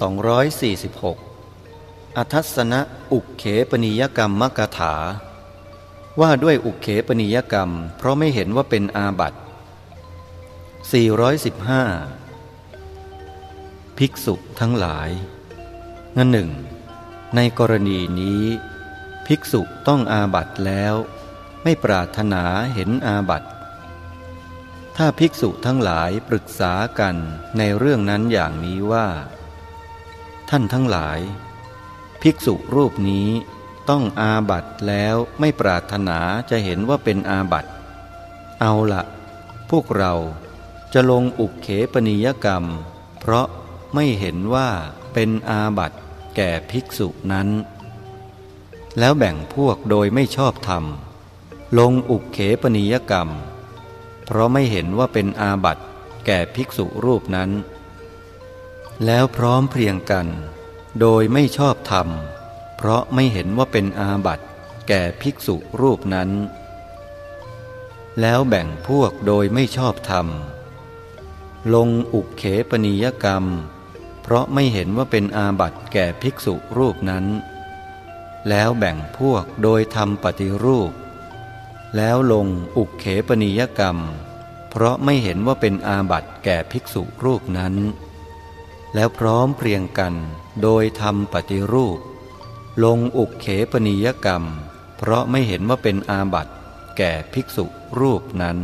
246อทัศนะอุกเขปนิยกรรมมกถา ว่าด้วยอุกเขปนิยกรรม เพราะไม่เห็นว่าเป็นอาบัติ415 ภิกษุทั้งหลายงั้นหนึ่ง ในกรณีนี้ ภิกษุต้องอาบัติแล้ว ไม่ปรารถนาเห็นอาบัติถ้าภิกษุทั้งหลายปรึกษากันในเรื่องนั้นอย่างนี้ว่า ท่านทั้งหลาย ภิกษุรูปนี้ต้องอาบัตแล้วไม่ปรารถนาจะเห็นว่าเป็นอาบัตเอาละพวกเราจะลงอุกเขปนิยกรรม เพราะไม่เห็นว่าเป็นอาบัตแก่ภิกษุนั้น แล้วแบ่งพวกโดยไม่ชอบธรรม ลงอุกเขปนิยกรรม เพราะไม่เห็นว่าเป็นอาบัตแก่ภิกษุรูปนั้น แล้วพร้อมเพรียงกัน โดยไม่ชอบธรรม เพราะไม่เห็นว่าเป็นอาบัติแก่ภิกษุรูปนั้น แล้วแบ่งพวกโดยไม่ชอบธรรม ลงอุกเขปนิยกรรม เพราะไม่เห็นว่าเป็นอาบัติแก่ภิกษุรูปนั้น แล้วแบ่งพวกโดยทำปฏิรูป แล้วลงอุกเขปนิยกรรม เพราะไม่เห็นว่าเป็นอาบัติแก่ภิกษุรูปนั้น แล้วพร้อมเพรียงกันโดยทำปฏิรูป ลงอุกเขปนิยกรรม เพราะไม่เห็นว่าเป็นอาบัติแก่ภิกษุรูปนั้น